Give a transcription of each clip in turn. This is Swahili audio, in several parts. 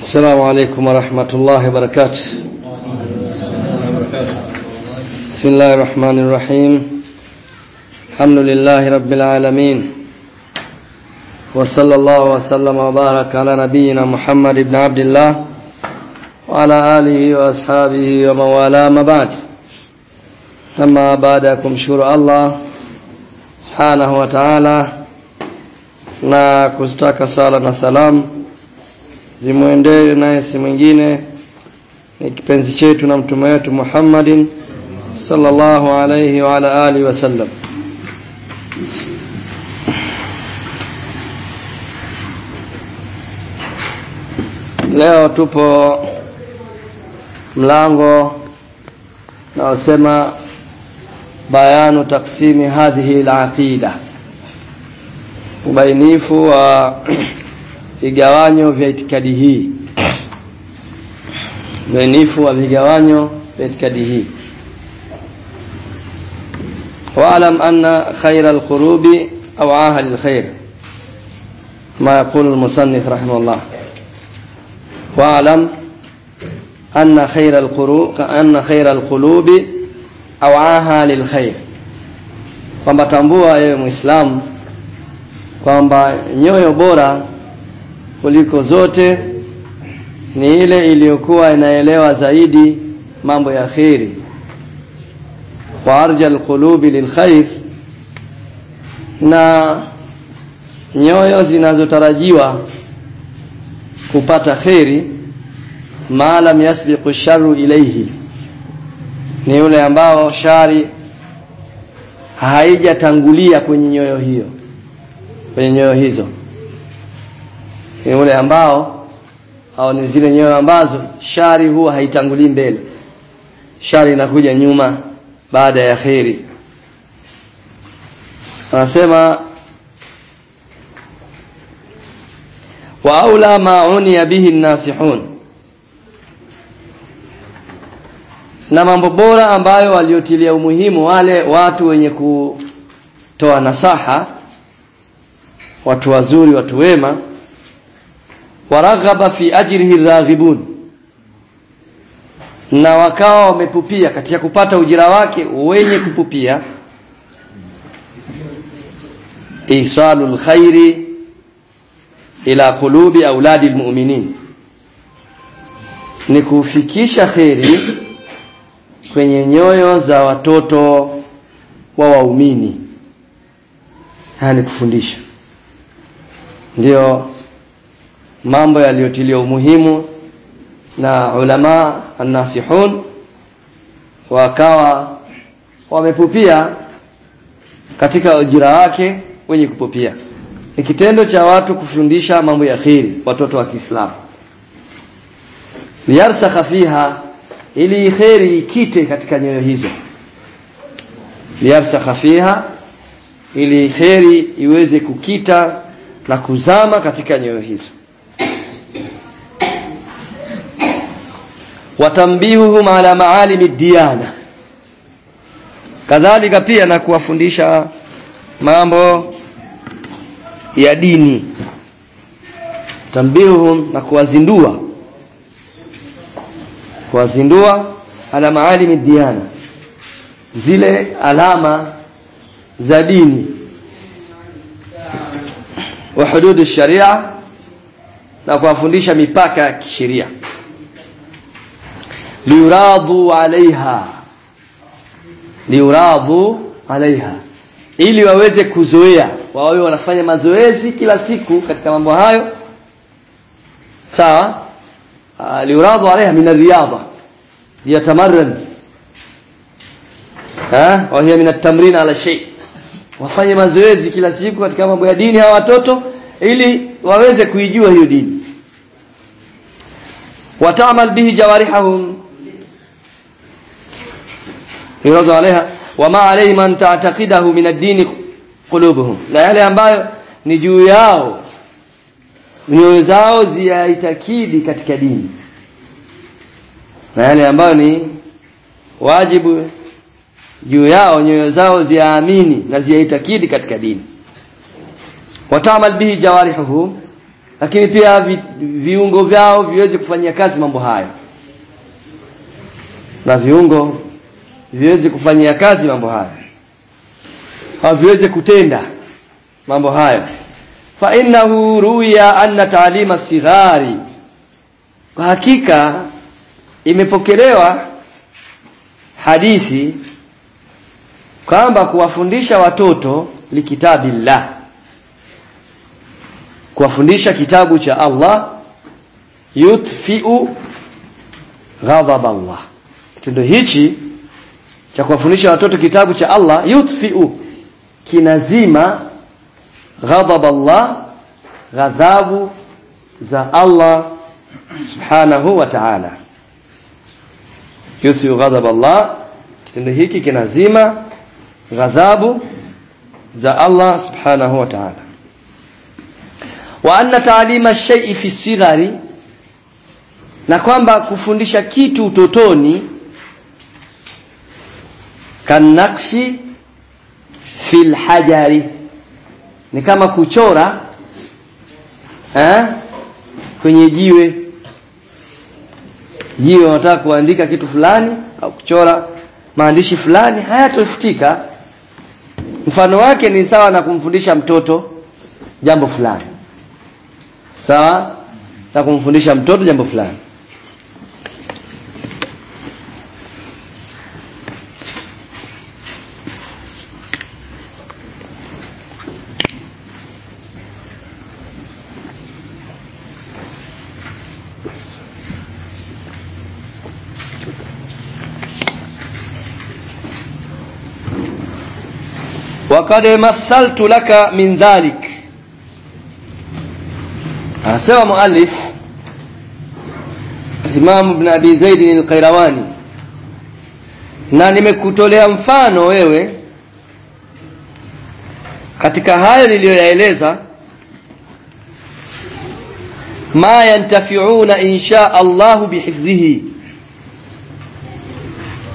السلام عليكم ورحمة الله وبركاته. بسم الله الرحمن الرحيم. الحمد لله رب العالمين. وصلى الله وسلم وبارك على نبينا محمد بن عبد الله وعلى آله وأصحابه ومن والاه ما بعد. أما بعدكم شكر الله سبحانه وتعالى. na kuzitaka sala na salamu zimwendee naye si mwingine ni kipenzi chetu na mtume wetu Muhammadin sallallahu alayhi wa ala alihi wasallam leo tupo mlango naosema bayanu taksimi hadhihi alaqida. Ubainifu wa vigawanyo vya itikadi hii ubainifu wa vigawanyo vya itikadi hii واعلم أن خير القلوب أوعاها للخير ما يقول المصنف رحمه الله واعلم أن خير القلوب أن خير القلوب أوعاها للخير kwamba tambua ewe muislamu kwamba nyoyo bora kuliko zote ni ile iliyokuwa inaelewa zaidi mambo ya kheri. Wa arja alqulubi lilkhair na nyoyo zinazotarajiwa kupata kheri ma lam yasbiqu sharru ilayhi ni yule ambao shari haijatangulia kwenye nyoyo hiyo kwenye nyoyo hizo ni ule ambao au ni zile nyoyo ambazo shari huwa haitangulii mbele. Shari inakuja nyuma baada ya kheri. Anasema wa aula ma unia bihi nasihun. Na mambo bora ambayo waliotilia umuhimu wale watu wenye kutoa nasaha watu wazuri watu wema waraghaba fi ajrihi raghibun. Na wakawa wamepupia katika kupata ujira wake wenye kupupia. Isalul khairi ila kulubi auladi almu'minin ni kufikisha kheri kwenye nyoyo za watoto wa waumini. Yani kufundisha. Ndio mambo yaliyotilia umuhimu na ulama an-nasihun wakawa wamepupia katika ujira wake wenye kupupia. Ni kitendo cha watu kufundisha mambo ya khiri watoto wa Kiislamu. Liyarsakha fiha ili kheri ikite katika nyoyo hizo. Liyarsakha fiha ili kheri iweze kukita na kuzama katika nyoyo hizo watambihuhum ala maalimi diana kadhalika pia na kuwafundisha mambo ya dini. Tambihuhum na kuwazindua. Kuwazindua ala maalimi diana zile alama za dini. Wa hududu sharia na kuwafundisha mipaka ya kisheria liuradhu alaiha. Liuradhu alaiha. Ili waweze kuzoea. Wawe wanafanya mazoezi kila siku katika mambo hayo. Sawa? Liuradhu alaiha min riyadha yatamarran ha? Wa hiya min at-tamrin ala shay. Wafanye mazoezi kila siku katika mambo ya dini hawa watoto ili waweze kuijua hiyo dini. Watamal bihi jawarihahum yurazu alaiha wama alayhi man ta'taqidahu min ad-din qulubuhum. Na yale ambayo ni juu yao nyoyo zao ziyaitakidi katika dini. Na yale ambayo ni wajibu juu yao nyoyo zao ziyaamini na ziaitakidi katika dini. Watamal bihi jawarihuhu lakini pia vi, viungo vyao viweze kufanyia kazi mambo hayo. Na viungo viweze kufanyia kazi mambo hayo. Haviweze viweze kutenda mambo hayo. Fa innahu ruya anna taalima sighari kwa hakika imepokelewa hadithi kwamba kuwafundisha watoto likitabillah kuwafundisha kitabu cha Allah yutfiu ghadhab Allah. Kitendo hichi cha kuwafundisha watoto kitabu cha Allah yutfiu. Kinazima ghadhab Allah ghadhabu za Allah subhanahu wa ta'ala. Yutfiu ghadhab Allah kitendo hiki kinazima ghadhabu za Allah subhanahu wa ta'ala. Wa anna ta'lima shay'i fi sighari na kwamba kufundisha kitu utotoni kanakshi fil hajari. Ni kama kuchora eh, kwenye jiwe. Jiwe unataka kuandika kitu fulani au kuchora maandishi fulani hayatofutika. Mfano wake ni sawa na kumfundisha mtoto jambo fulani. Sawa? Na kumfundisha mtoto jambo fulani waqad mathaltu laka min dhalik anasema muallif Imam Ibn Abi Zaid al-Qayrawani na nimekutolea mfano wewe katika hayo niliyoyaeleza ma yantafiuna insha Allah bihifdhihi.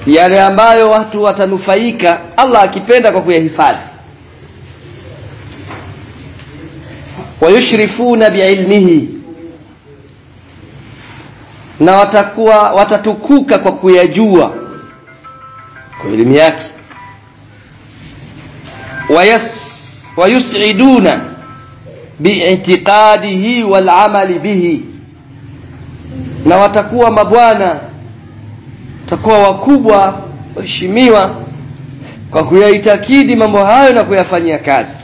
Yale ambayo watu watanufaika Allah akipenda kwa kuyahifadhi. Wayushrifuna biilmihi na watakuwa watatukuka kwa kuyajua kwa elimu yake. Wayas wayus'iduna bi'tiqadihi wal'amali bihi na watakuwa mabwana watakuwa wakubwa waheshimiwa kwa kuyaitakidi mambo hayo na kuyafanyia kazi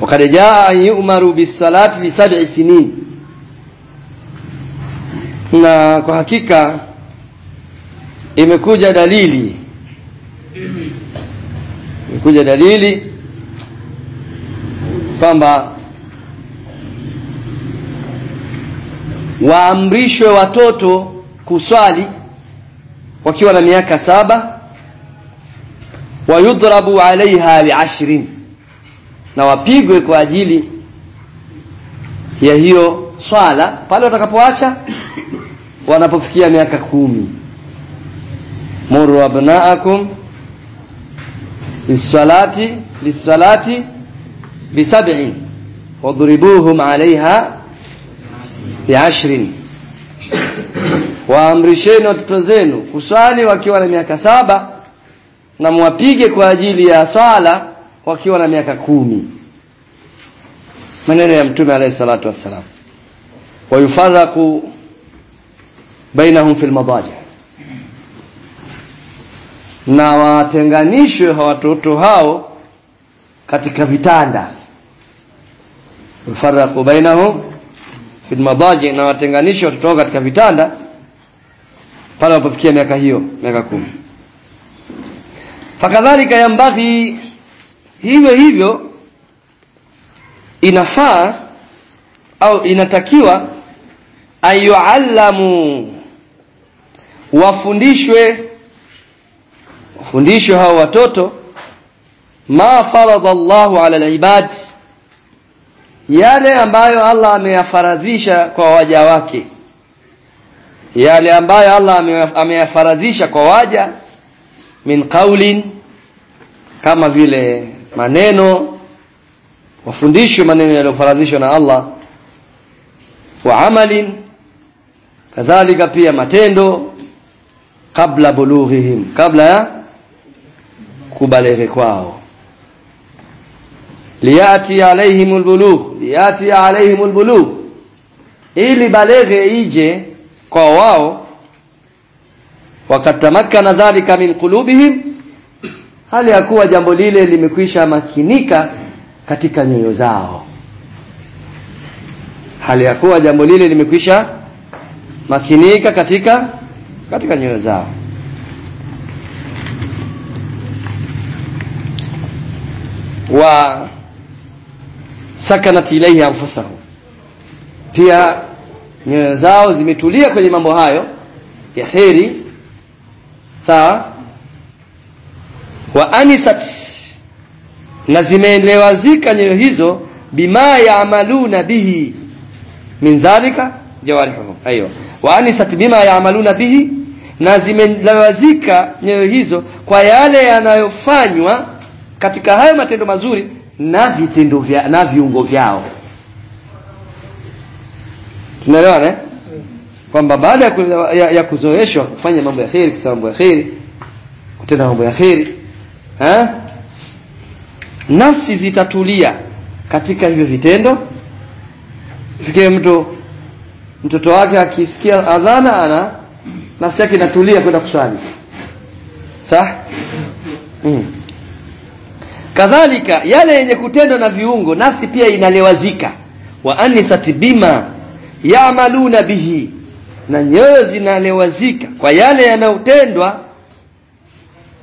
وقد جاء أن يؤمر بالصلاة لسبع سنين na kwa hakika imekuja dalili imekuja dalili kwamba waamrishwe watoto kuswali wakiwa na miaka saba wayudrabu alaiha liashrin na wapigwe kwa ajili ya hiyo swala pale watakapoacha wanapofikia miaka kumi. Muru abnaakum lisalati lisalati bisab'in wadribuhum 'alayha biashrin. Waamrisheni watoto zenu kuswali wakiwa na miaka saba na mwapige kwa ajili ya swala wakiwa na miaka kumi. Maneno ya mtume alayhi salatu wassalam. Wayufaraqu bainahum fil madaji. Na watenganishwe watoto hao katika vitanda. Yufaraqu bainahum fil madaji. Na watenganishwe watoto hao katika vitanda pale wanapofikia miaka hiyo miaka kumi. Fakadhalika yambaghi hivyo hivyo inafaa au inatakiwa ayuallamu wafundishwe wafundishwe hao watoto ma faradha Allahu ala alibad yale ambayo Allah ameyafaradhisha kwa waja wake. Yale ambayo Allah ameyafaradhisha kwa waja min qaulin kama vile maneno wafundishwe maneno yaliyofaradhishwa na Allah wa amalin kadhalika pia matendo kabla bulughihim kabla ya kubaleghe kwao. Liyati alaihim albulugh liyati alaihim albulugh. Ili baleghe ije kwa wao wakatamakana dhalika min qulubihim hali ya kuwa jambo lile limekwisha makinika katika nyoyo zao. Hali ya kuwa jambo lile limekwisha makinika katika katika nyoyo zao. Wa sakanat ilaihi anfusahum pia nyoyo zao zimetulia kwenye mambo hayo ya kheri sawa wa anisat na zimeelewazika nyoyo hizo bima yaamaluna bihi min dhalika jawarihuhum aiyo wa anisat bima yaamaluna bihi na zimelewazika nyoyo hizo kwa yale yanayofanywa katika hayo matendo mazuri na vitendo vya na viungo vyao tunaelewana eh? kwamba baada ya, ya, ya kuzoeshwa kufanya mambo ya kheri kusema mambo ya kheri kutenda mambo ya kheri nafsi zitatulia katika hivyo vitendo. Fikie mtu mtoto wake akisikia adhana ana nafsi yake inatulia kwenda kuswali sawa? Mm. kadhalika yale yenye kutendwa na viungo nafsi pia inalewazika. Wa anisati bima yaamaluna bihi. Na nyoyo zinalewazika kwa yale yanayotendwa.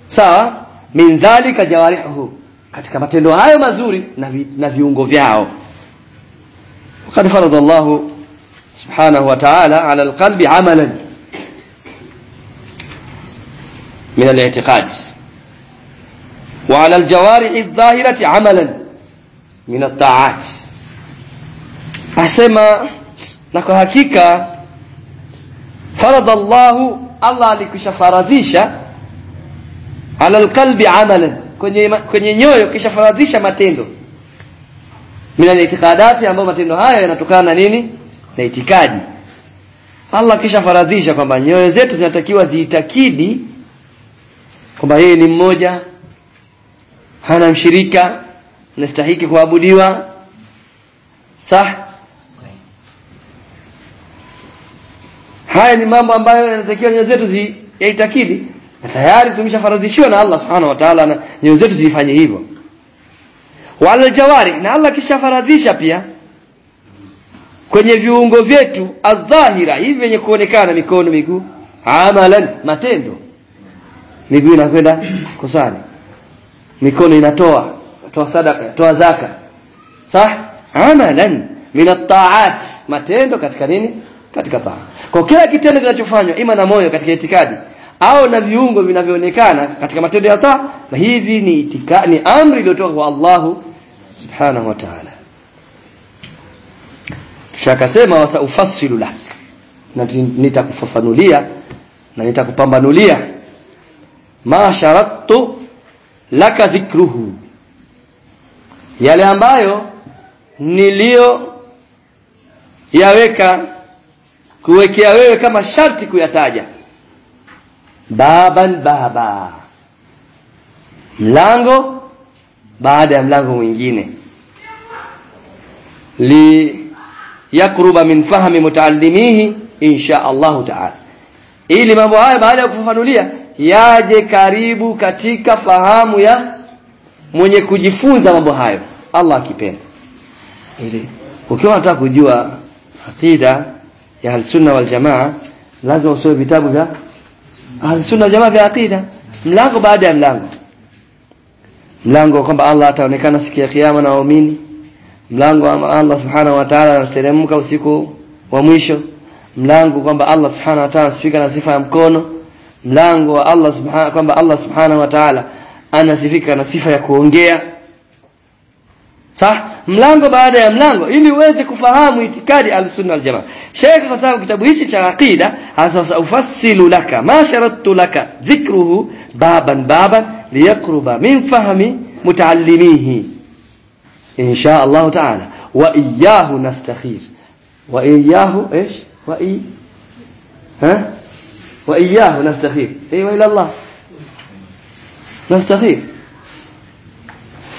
Sawa min dhalika jawarihu katika matendo hayo mazuri na, vi, na viungo vyao. Wakad faradallahu subhanahu wa ta'ala ala alqalbi amalan min al-i'tiqad wa ala al-jawarihi adh-dhahirati amalan min at-ta'at, asema na kwa hakika faradallahu Allah alikushafaradhisha ala alqalbi amalan. Kwenye kwenye nyoyo kisha faradhisha matendo. Min al-i'tiqadati ambayo matendo haya yanatokana na nini? Na itikadi. Allah kisha faradhisha kwamba nyoyo zetu zinatakiwa ziitakidi kwamba yeye ni mmoja hana mshirika anastahiki kuabudiwa. Sah? Haya ni mambo ambayo yanatakiwa nyoyo zetu ziitakidi na tayari tumeshafaradhishiwa na Allah subhanahu wa ta'ala na nyoyo zetu zifanye hivyo. Wala jawari na Allah kishafaradhisha pia kwenye viungo vyetu adhahira hivi vyenye kuonekana mikono miguu amalan matendo. Miguu inakwenda kusali. Mikono inatoa toa sadaka toa zaka. Sah amalan min at-ta'at. Matendo katika nini? Katika taa. Kwa kila kitendo kinachofanywa ima na moyo katika itikadi au na viungo vinavyoonekana katika matendo ya taa na hivi ni itika, ni amri iliyotoka kwa Allahu subhanahu wa ta'ala. Kisha akasema wasaufassilu lak na nitakufafanulia na nitakupambanulia. Ma sharattu laka dhikruhu yale ambayo nilio yaweka kuwekea wewe kama sharti kuyataja baban baba. Mlango baada ya mlango mwingine. Li yakruba min fahmi mutaallimihi insha Allah ta'ala. Ili mambo haya baada ya kufafanulia yaje karibu katika fahamu ya mwenye kujifunza mambo hayo. Allah akipenda. Ili ukiwa unataka kujua aqida ya al-sunna wal jamaa lazima usome vitabu vya al-sunna wal jamaa vya aqida mlango baada ya mlango. Mlango kwamba Allah ataonekana siku ya kiyama na waumini. Mlango wa Allah subhanahu wa ta'ala anateremka usiku wa mwisho. Mlango kwamba Allah subhanahu wa ta'ala anasifika na sifa ya mkono. Mlango wa Allah subhanahu kwamba Allah subhanahu wa ta'ala anasifika na sifa ya kuongea Sah, mlango baada ya mlango ili uweze kufahamu itikadi al-sunna wal jamaa. Sheikh kwa sababu kitabu hichi cha aqida hasa ufassilu laka ma sharattu laka dhikruhu baban baban liyaqruba min fahmi mutaallimihi. insha Allah taala wa iyyahu nastakhir wa iyyahu إيش wa i ها wa iyyahu nastakhir أيوه ila Allah nastakhir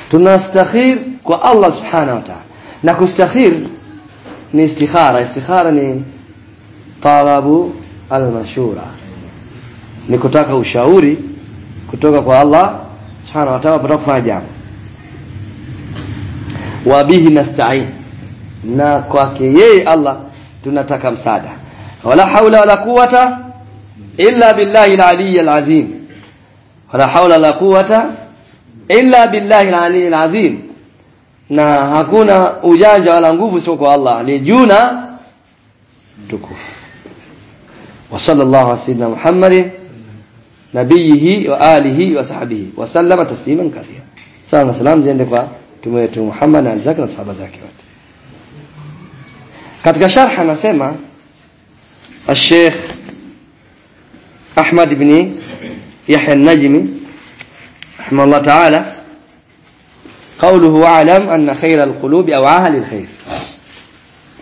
tunastakhir kwa Allah subhanahu wa ta'ala. Na kustakhir ni istikhara. Istikhara ni talabu almashura. Ni kutaka ushauri kutoka kwa Allah subhanahu wa ta'ala kufanya jambo. Wa bihi nasta'in. Na kwake yeye Allah tunataka msaada. Wala haula wala quwata illa billahi al-ali al-azim. Wala haula wala quwata illa billahi aliyil azim, na hakuna ujanja wala nguvu isiyo kwa Allah lijuna tukufu. wa sallallahu ala sayyidina Muhammadin nabiyihi wa alihi wa sahbihi wa sallama tasliman kathira. Sana salamu ziende kwa mtume wetu Muhammad na alizake na sahaba zake wote. Katika sharh anasema Sheikh Ahmad ibn Yahya an-Najmi رحمه الله تعالى قوله واعلم أن خير القلوب أوعاها للخير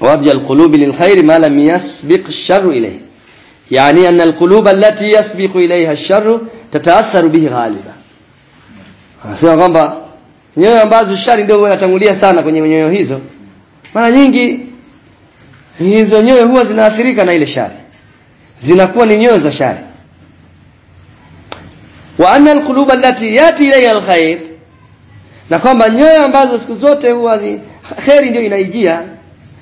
وأبجى القلوب للخير ما لم يسبق الشر إليه يعني أن القلوب التي يسبق إليها الشر تتأثر به غالبا anasema kwamba nyoyo ambazo shari ndio inatangulia sana kwenye nyoyo hizo mara nyingi hizo nyoyo huwa zinaathirika na ile shari zinakuwa ni nyoyo za shari wa anna alquluba allati yati ilayha alkhair na kwamba nyoyo ambazo siku zote huwa khairi ndio inaijia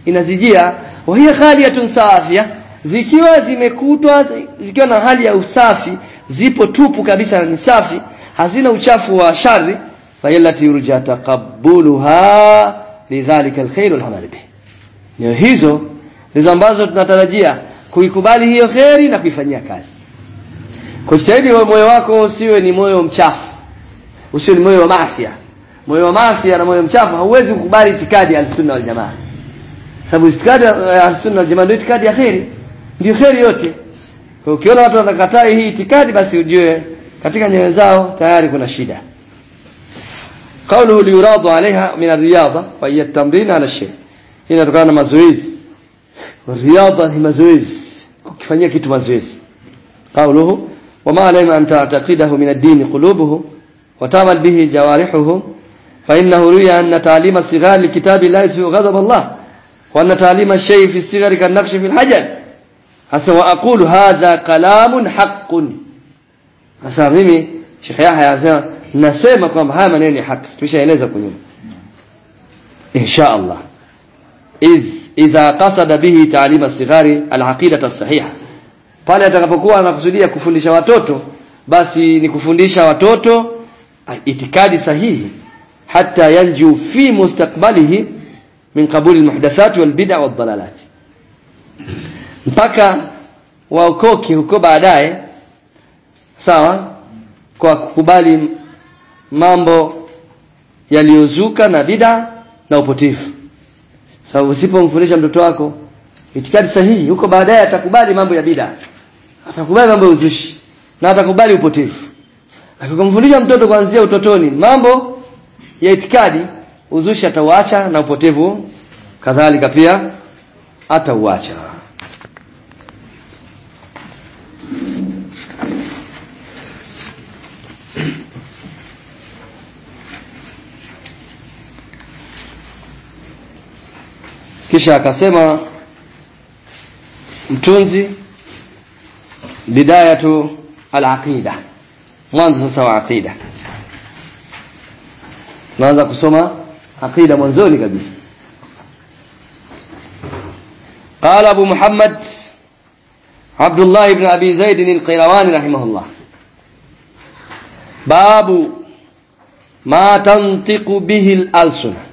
inazijia. Wa hiya khaliyatun safia. Zikiwa zimekutwa zikiwa na hali ya usafi zipo tupu kabisa ni safi hazina uchafu wa shari fayallati yurja taqabbuluha lidhalika alkhair walhamal bih nyoyo hizo ndizo ambazo tunatarajia kuikubali hiyo kheri na kuifanyia kazi Kujitahidi moyo wako usiwe ni moyo mchafu, usiwe ni moyo wa maasi. Moyo wa maasi na moyo mchafu hauwezi kukubali itikadi ya sunna wal Jamaa, sababu itikadi ya sunna wal Jamaa ndio itikadi ya khairi ndio khairi yote. Kwa ukiona watu wanakataa hii itikadi, basi ujue katika nyoyo zao tayari kuna shida. Kauluhu liyuradu alaiha min arriyadha wa hiya tamrin ala shay, hii inatokana na mazoezi. Riadha ni mazoezi, ukifanyia kitu mazoezi. qawluhu وما عليهم أن تعتقده من الدين قلوبهم وتعمل به جوارحهم فإنه روي أن تعليم الصغار لكتاب الله في غضب الله وأن تعليم الشيء في الصغر كالنقش في الحجر. حسا وأقول هذا كلام حق. حسا ميمي شيخ يحيى عزيزي نسيما كم هاي منيني حق. مش هيلزا كنين إن شاء الله. إذ إذا قصد به تعليم الصغار العقيدة الصحيحة. Pale atakapokuwa anakusudia kufundisha watoto basi ni kufundisha watoto itikadi sahihi hata yanju fi mustaqbalihi min qabuli almuhdathati walbid'a wad-dalalat. Mpaka waokoke huko baadaye sawa kwa kukubali mambo yaliyozuka na bid'a na upotifu sababu usipomfundisha mtoto wako itikadi sahihi huko baadaye atakubali mambo ya bid'a atakubali mambo ya uzushi na atakubali upotevu. Akikumfundisha mtoto kuanzia utotoni mambo ya itikadi uzushi atauacha na upotevu kadhalika pia atauacha. Kisha akasema mtunzi bidayatu al-aqida mwanzo sasa wa aqida naanza kusoma aqida mwanzoni قال أبو محمد عبد الله بن أبي زيد القيرواني رحمه الله. باب ما تنطق به الألسنة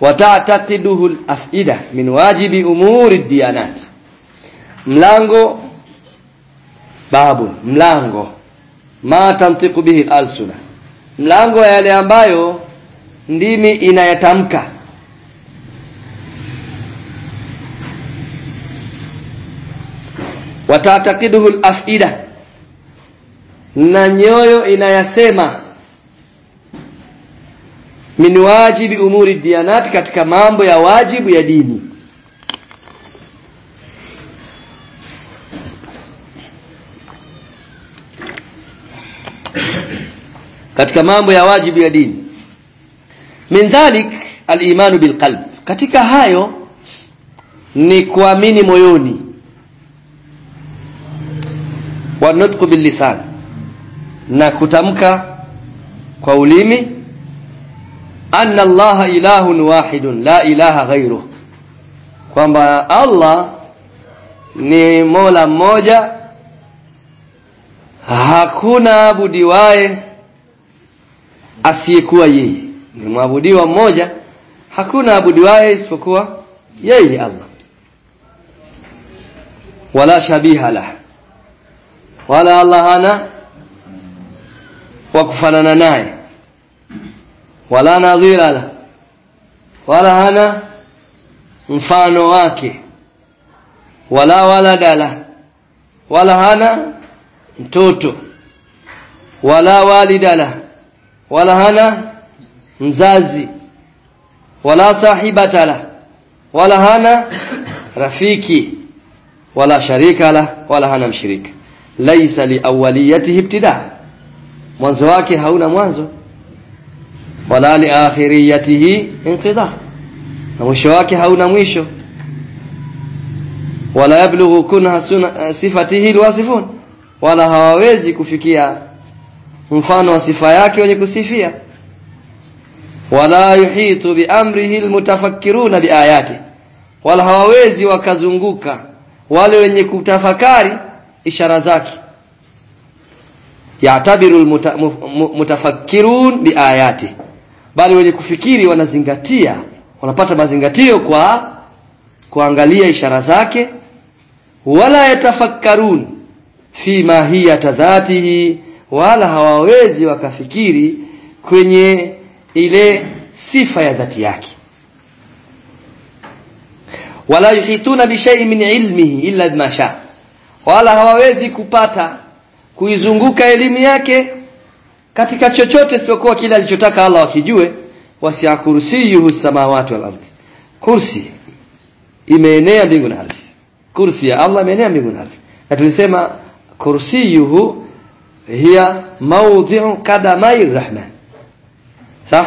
وتعتقده الأفئدة من واجب أمور الديانات. mlango babu mlango. Ma tantiqu bihi al-alsuna. Mlango yale ambayo ndimi inayatamka. Watatakiduhu alafida. Na nyoyo inayasema. Min wajibi umuri diyanati katika mambo ya wajibu ya dini katika mambo ya wajibu ya dini. Min dhalik al-imanu bil qalb katika hayo ni kuamini moyoni. Wa nutqu bil lisan na kutamka kwa ulimi anna Allah ilahun wahidun la ilaha ghairuh kwamba Allah ni Mola mmoja hakuna abudiwaye asiyekuwa yeye. Ni mwabudiwa mmoja hakuna abudiwaye isipokuwa yeye Allah. Wala shabiha lah. Wala Allah hana wa kufanana naye. Wala nadhira la wala hana mfano wake. Wala wala dala wala hana mtoto. Wala walida la wala hana mzazi wala sahibata la wala hana rafiki wala sharika la wala hana mshirika. Laisa liawaliyatihi ibtida. Mwanzo wake hauna mwanzo wala liakhiriyatihi inqida. Na mwisho wake hauna mwisho. Wala yablughu kunha sifatihi alwasifun wala hawawezi kufikia mfano wa sifa yake wenye kusifia. Wala yuhitu biamrihi almutafakkiruna biayati wala hawawezi wakazunguka wale wenye kutafakari ishara zake. Yatabiru almutafakkirun biayati bali wenye kufikiri wanazingatia wanapata mazingatio kwa kuangalia ishara zake. Wala yatafakkarun fi mahiyata dhatihi wala hawawezi wakafikiri kwenye ile sifa ya dhati yake. Wala yuhituna bi shay'in min ilmihi illa bima sha. Wala hawawezi kupata kuizunguka elimu yake katika chochote siokuwa kile alichotaka Allah wakijue wasi'a kursiyuhu samawati wal ardh kursi imeenea mbingu na ardhi. Kursi ya Allah imeenea mbingu na ardhi. Na tulisema kursiyuhu hiya mawdhi'u kadamai rahman. Sah?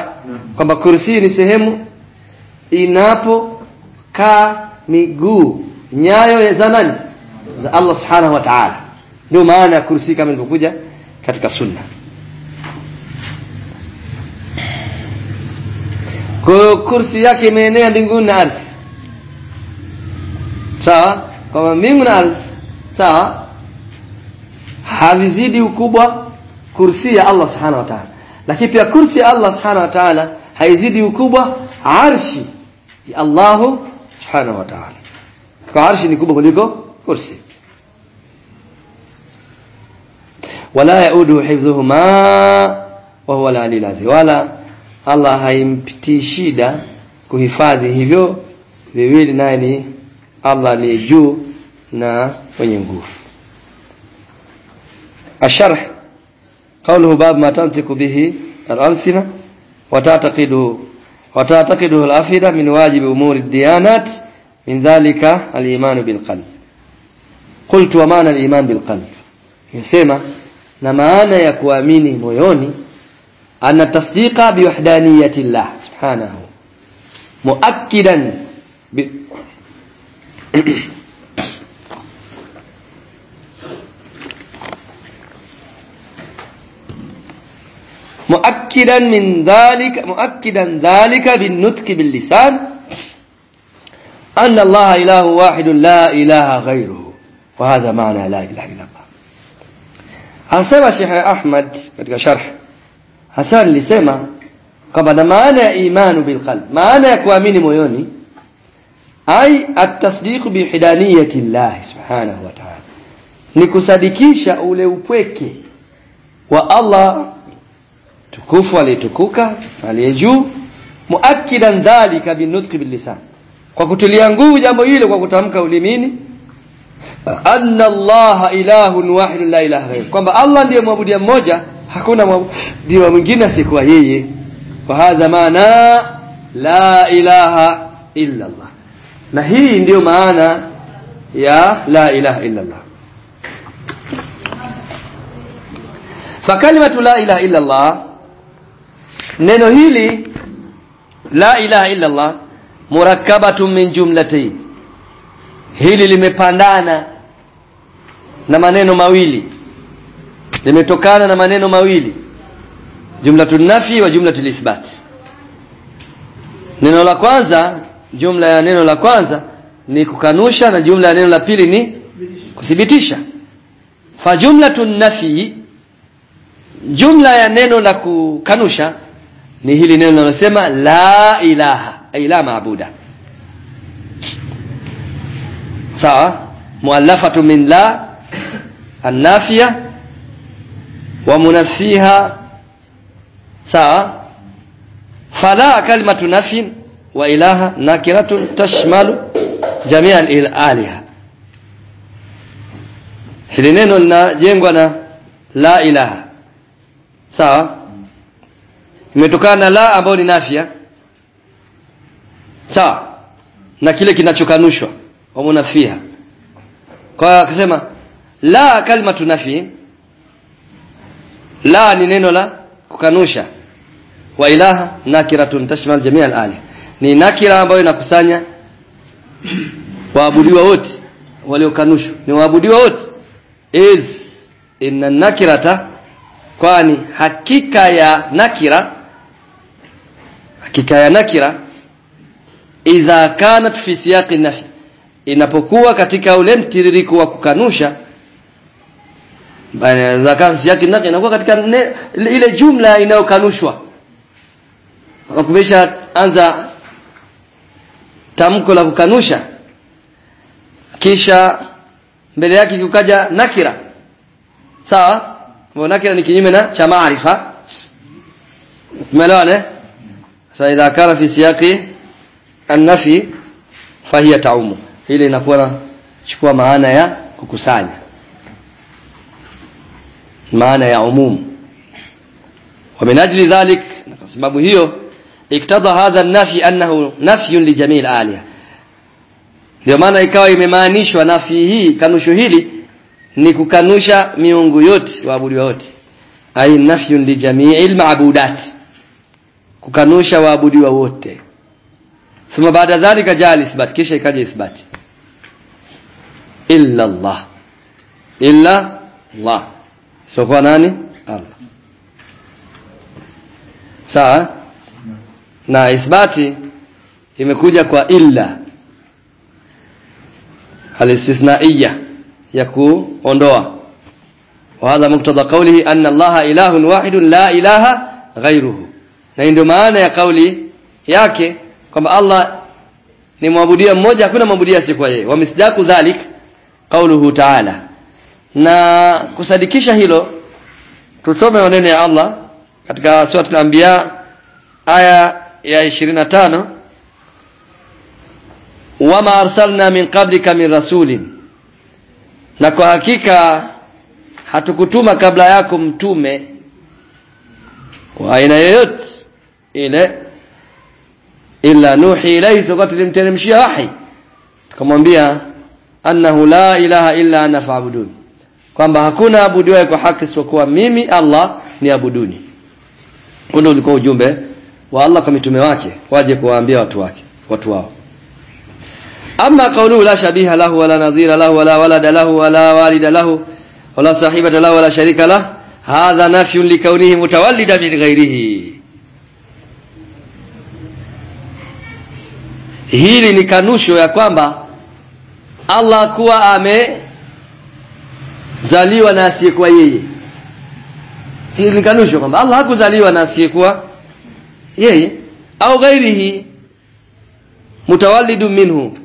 Kwamba kursi ni sehemu inapo ka miguu. Nyayo za nani? Za Allah subhanahu wa ta'ala. Ndio maana ya kursi kama ilivyokuja katika sunna. Kwa kursi yake imeenea mbinguni na ardhi. Sawa? Kwa mbingu na ardhi. Sawa havizidi ukubwa kursi ya Allah subhanahu wa ta'ala. Lakini pia kursi ya Allah subhanahu wa ta'ala haizidi ukubwa arshi ya Allah subhanahu wa ta'ala. Kwa arshi ni kubwa kuliko kursi. Wala yaudu hifdhuhuma wa huwa al wala Allah haimpitii shida kuhifadhi hivyo viwili naye ni Allah ni juu na mwenye nguvu الشرح. قوله باب ما تنطق به الألسنة وتعتقده وتعتقده الأفئدة من واجب أمور الديانات من ذلك الإيمان بالقلب. قلت ومعنى الإيمان بالقلب. يسمى na maana ya kuamini moyoni ana tasdiqa biwahdaniyati llah subhanahu muakkidan مؤكدا من ذلك مؤكدا ذلك بالنطق باللسان أن الله إله واحد لا إله غيره وهذا معنى لا إله إلا الله. أسمى شيخ أحمد؟ قد شرح. أسأل لسما قبل ما أنا إيمان بالقلب ما أنا أكوامين ميوني أي التصديق بحدانية الله سبحانه وتعالى. نكسدكيش أولي وبيكي وَاللَّهُ tukufu aliyetukuka aliye juu. Muakidan dhalika binutqi bil lisan. Kwa kutulia nguvu jambo hilo kwa kutamka ulimini. Anna Allah ilahun wahid la ilaha ghayr. Kwamba Allah ndiye mwabudia mmoja hakuna mwabudiwa mwingine asiyekuwa yeye. Wa hadha maana la ilaha illa Allah. Na hii ndiyo maana ya la ilaha illa Allah. Fakalimatu la ilaha illa Allah neno hili la ilaha illa Allah murakkabatun min jumlatain. Hili limepandana na maneno mawili. Limetokana na maneno mawili. Jumlatun nafi wa jumlatul ithbat. Neno la kwanza jumla ya neno la kwanza ni kukanusha na jumla ya neno la pili ni kuthibitisha. Fa jumlatun nafi jumla ya neno la kukanusha ni hili neno linalosema la ilaha ay la maabuda. Sawa? Muallafatu min la annafiya wa munafiha sawa? Fala kalimatu nafin wa ilaha nakiratun tashmalu jamia al-aliha. Hili neno linajengwa na la ilaha. Sawa imetokana na la ambayo ni nafia sawa. Na kile kinachokanushwa. Wa munafia. Kwa akasema la kalimatu nafi la ni neno la kukanusha. Wa ilaha nakiratun tashmal jamia al ni nakira ambayo inakusanya waabudiwa wote waliokanushwa. Ni waabudiwa wote. Idh inna nakirata. Kwani hakika ya nakira hakika ya nakira idha kanat fi siyaqi nafi inapokuwa katika ule mtiririko wa kukanusha siyaqi nafi inakuwa katika ile jumla inayokanushwa. Kumesha anza tamko la kukanusha kisha mbele yake kukaja nakira. Sawa? Nakira ni kinyume na cha maarifa? Tumeelewana idha kana fi siyaqi an-nafi fahiya taumu. Ile inakuwa na chukua maana ya kukusanya. Maana ya umum. Wa min ajli dhalik kwa sababu hiyo iktadha hadha an-nafi annahu nafyun li jami' al-aliha ndio maana ikawa imemaanishwa nafi hii kanusho hili ni kukanusha miungu yote waabudiwa wote. Ai nafyun li jami'il ma'budat kukanusha waabudiwa wote thumma baada dhalika jaa ithbat kisha ikaja ithbat illa Allah illa Allah sio kwa nani Allah sawa na ithbati imekuja kwa illa alistithnaiyya ya kuondoa وهذا مقتضى قوله أن الله إله واحد لا إله غيره na ndio maana ya kauli yake kwamba Allah ni mwabudia mmoja hakuna mwabudia kwa yeye. Wa misdaku dhalik qauluhu ta'ala. Na kusadikisha hilo tusome maneno ya Allah katika sura al-anbiya aya ya 25 wama arsalna min qablika min rasulin. Na kwa hakika hatukutuma kabla yako mtume wa aina yoyote ile illa nuhi ilayhi soka tulimteremshia wahi. Tukamwambia annahu la ilaha illa ana fa'budun kwamba hakuna abudiwaye kwa haki isipokuwa mimi Allah ni abuduni. Huo ulikuwa ujumbe wa Allah kwa mitume wake waje kuwaambia watu wake watu wao. Amma qawluhu la shabiha lahu wala nadhira lahu wala walada lahu wala walida lahu wala sahibata lahu wala sharika lahu hadha nafyun likaunihi mutawallida min ghairihi hili ni kanusho ya kwamba Allah kuwa amezaliwa na asiyekuwa yeye. Hili ni kanusho kwamba Allah hakuzaliwa na asiyekuwa yeye. Au ghairihi mutawallidu minhu.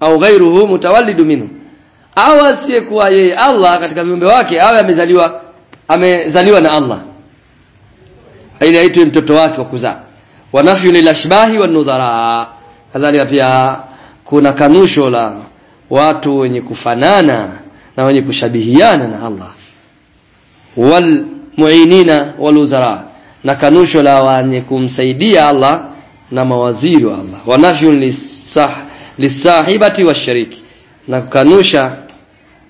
Au ghairuhu mutawallidu minhu. Au asiyekuwa yeye Allah katika viumbe wake awe amezaliwa amezaliwa na Allah. Ili aitwe mtoto wake wa kuzaa. Wanafyu lilashbahi lil ashbahi wan nudhara kadhalika pia kuna kanusho la watu wenye kufanana na wenye kushabihiana na Allah. Wal muinina wal uzara. Na kanusho la wenye kumsaidia Allah na mawaziri wa Allah. Wanafyu lisah, lisahibati washariki na kukanusha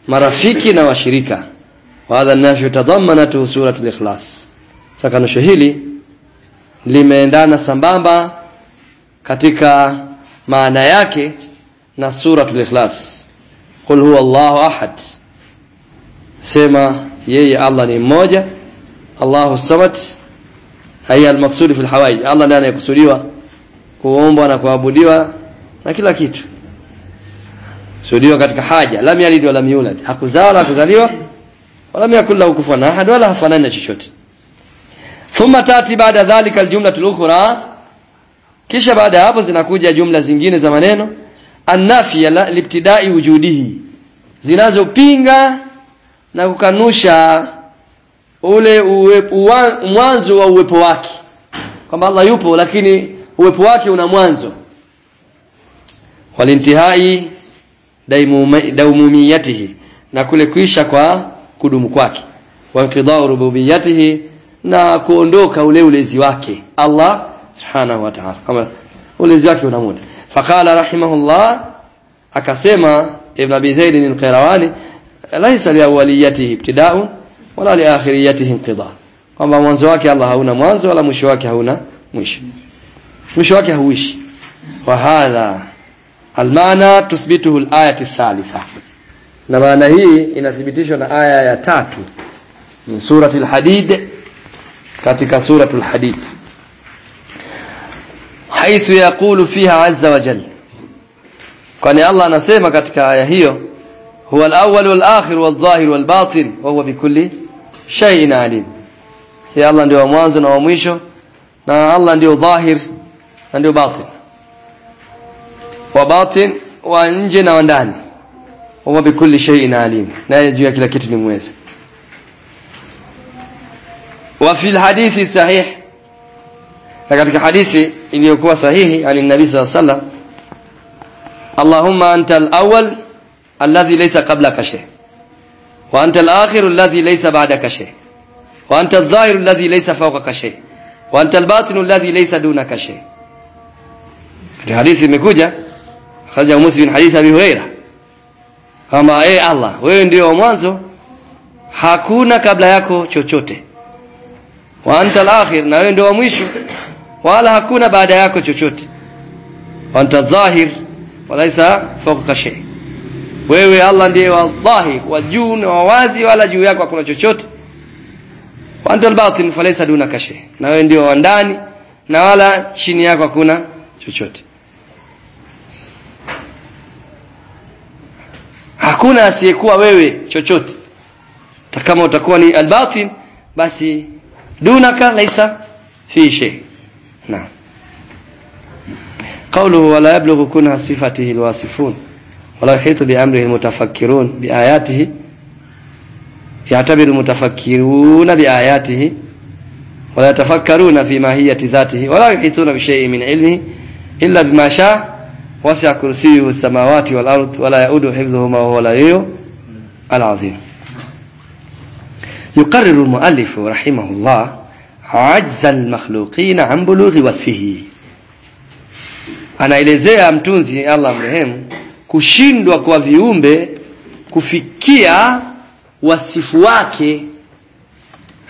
marafiki na washirika. Nafyu tadammanatu suratul ikhlas. Sasa kanusho hili limeendana sambamba katika maana yake na suratul ikhlas. Qul huwa Allahu ahad. Sema yeye Allah ni mmoja Allahu samad haya almaksudi fi hawaij. Allah ndiye anayekusudiwa kuombwa na kuabudiwa na kila kitu. Sudiwa katika haja. Lam yalid wala yulad. Hakuzaa wala kuzaliwa wala yakul lahu kufuwan ahad wala hafanani na chochote. Thumma tati baada dhalika aljumlatul ukhra kisha baada ya hapo zinakuja jumla zingine za maneno annafia libtidai wujudihi zinazopinga na kukanusha ule mwanzo wa uwepo wake. Kwamba Allah yupo lakini uwepo wake una mwanzo. Walintihai daumumiyatihi na kule kuisha kwa kudumu kwake. Wa inqidau rububiyatihi na kuondoka ule ulezi wake. Allah سبحانه وتعالى. قام ولذلك ينامون فقال رحمه الله أكسما ابن أبي زيد القيرواني ليس لأوليته ابتداء ولا لآخريته انقضاء. قام منزواك الله هنا منز ولا مشواك هنا مش. مشواك هو وش. وهذا المعنى تثبته الآية الثالثة. لما نهي إن ثبتش الآية يتاتو من سورة الحديد. كاتك سورة الحديد. Haithu yaqulu fiha azza wa jalla kwani Allah anasema katika aya hiyo huwa al-awwal wal-akhir wal-zahir wal-batin wa huwa bikulli shay'in alim. Ya Allah ndio wa mwanzo na wa mwisho na Allah ndio dhahir na ndio batin. Wa batin wa nje na ndani. Wa bikulli shay'in alim. Naye juu ya kila kitu ni mweza wa fil hadithi sahih na katika hadithi iliyokuwa sahihi ani nabii sallallahu alaihi wasallam Allahumma anta al-awwal alladhi laysa qablaka shay wa anta al-akhir alladhi laysa ba'daka shay wa anta adh-dhahir alladhi laysa fawqaka shay wa anta al-batin alladhi laysa dunaka shay. Hadithi imekuja khaja muslim hadithi abi huraira kama eh Allah wewe ndio mwanzo hakuna kabla yako chochote wa anta al-akhir na wewe ndio mwisho wala hakuna baada yako chochote. Anta dhahir walaisa fawqa shay. Wewe Allah ndiye wa dhahir wa juu na wazi wala juu yako hakuna chochote. Wa anta albatin falaysa dunaka shay. Na wewe ndio wa ndani na wala chini yako hakuna chochote. Hakuna asiyekuwa wewe chochote. Kama utakuwa ni albatin basi dunaka laisa fi shay نعم. قوله ولا يبلغ كنها صفته الواصفون ولا يحيط بأمره المتفكرون بآياته يعتبر المتفكرون بآياته ولا يتفكرون في ماهية ذاته ولا يحيطون بشيء من علمه إلا بما شاء وسع كرسيه السماوات والأرض ولا يؤود حفظهما وهو العلي العظيم. يقرر المؤلف رحمه الله ajza almakhluqina an bulughi wasfihi. Anaelezea mtunzi Allah mrehemu kushindwa kwa viumbe kufikia wasifu wake.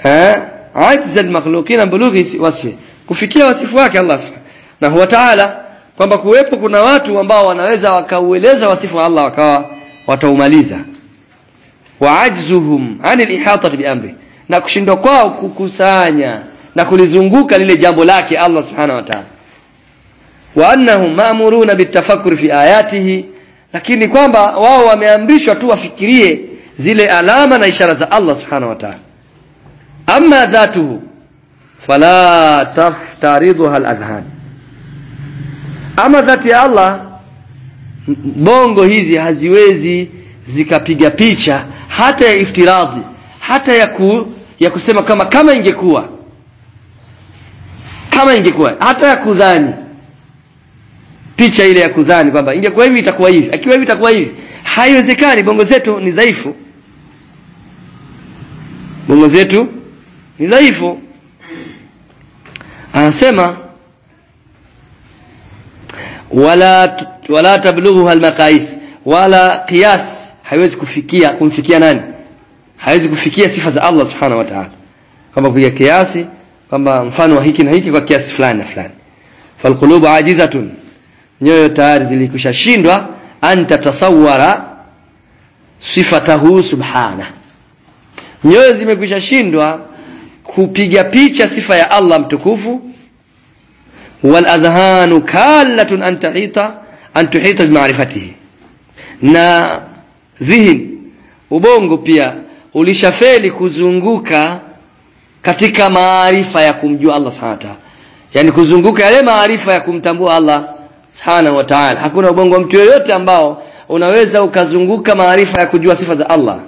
Eh? Ajza almakhluqina an bulughi wasfihi kufikia wasifu wake Allah subhanahu wa ta'ala. Kwamba kuwepo kuna watu ambao wanaweza wakaueleza wasifu wa Allah wakawa wataumaliza. Wa ajzuhum anil ihatati bi amri na kushindwa kwao kukusanya na kulizunguka lile jambo lake Allah subhanahu wa ta'ala. Wa annahum ma'muruna bitafakkur fi ayatihi lakini kwamba wao wameamrishwa tu wafikirie zile alama na ishara za Allah subhanahu wa ta'ala. Amma dhatuhu fala taftaridhuha al-adhan. Ama dhati ya Allah bongo hizi haziwezi zikapiga picha hata ya iftiradhi hata ya ku, ya kusema kama kama ingekuwa. Kama ingekuwa. Hata ya kudhani. Picha ile ya kudhani kwamba ingekuwa hivi itakuwa hivi. Akiwa hivi itakuwa hivi. Haiwezekani. Bongo zetu ni dhaifu. Bongo zetu ni dhaifu. Anasema wala wala tablughuha almaqais. Wala qiyas haiwezi kufikia kumfikia nani haiwezi kufikia sifa za Allah subhanahu wa ta'ala. Kama kupiga kiasi kwamba mfano wa hiki na hiki kwa kiasi fulani na fulani. Falqulubu ajizatun. Nyoyo tayari zilikushashindwa anta tasawwara sifatahu subhana nyoyo zimekwisha shindwa kupiga picha sifa ya Allah mtukufu. Wal adhanu kallatun an tahita an tuhita bimaarifatihi na dhihin ubongo pia ulishafeli kuzunguka katika maarifa ya kumjua Allah subhanahu wa ta'ala. Yani kuzunguka yale maarifa ya kumtambua Allah subhanahu wa ta'ala. Hakuna ubongo wa mtu yoyote ambao unaweza ukazunguka maarifa ya kujua sifa za Allah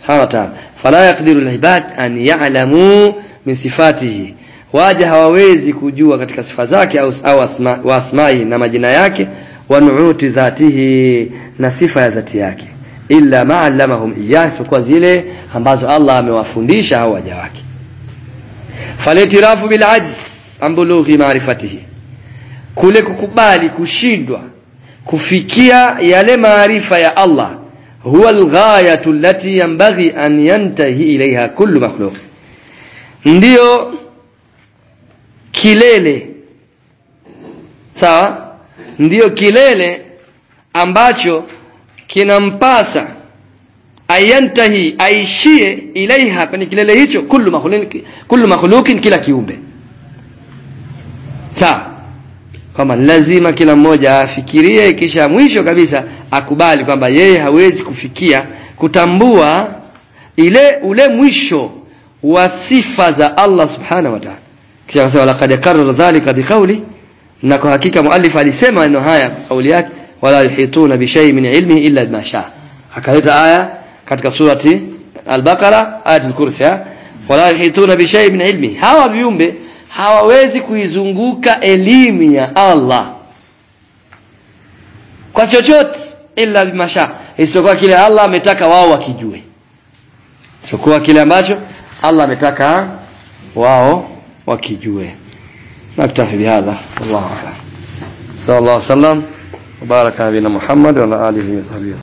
subhanahu wa ta'ala. Fala yaqdiru al-ibad an ya'lamu min sifatihi. Waja hawawezi kujua katika sifa zake au, au asma, asmai na majina yake. Wa nuuti dhatihi na sifa ya dhati yake illa ma allamahum iyah kwa zile ambazo Allah amewafundisha hao waja wake. Falitirafu bil ajz an bulughi maarifatihi kule kukubali kushindwa kufikia yale maarifa ya Allah huwa alghayatu allati yanbaghi an yantahi ilaiha kullu makhluq. Ndiyo kilele sawa? Ndiyo kilele ambacho kinampasa ayantahi aishie ilaiha kwenye kilele hicho kullu makhluqin kullu makhluqin kila kiumbe. Sawa. Kwamba lazima kila mmoja afikirie kisha mwisho kabisa akubali kwamba yeye hawezi kufikia kutambua ile ule mwisho wa sifa za Allah subhanahu wa ta'ala. Kisha akasema laqad karara dhalika biqawli na kwa hakika muallif alisema maneno haya kauli yake wala yuhituna bi shay'in min ilmihi illa bima sha akaleta aya katika surati al-baqara ayatul kursi wala yuhituna bi shay'in min ilmihi. Hawa viumbe hawawezi kuizunguka elimu ya Allah kwa chochote illa bimasha isipokuwa kile Allah ametaka wao wakijue. Isipokuwa kile ambacho Allah ametaka wao wakijue. Naktafi bihadha. Wallahu a'lam. Sallallahu alaihi wasallam وبارك على نبينا محمد وعلى آله وصحبه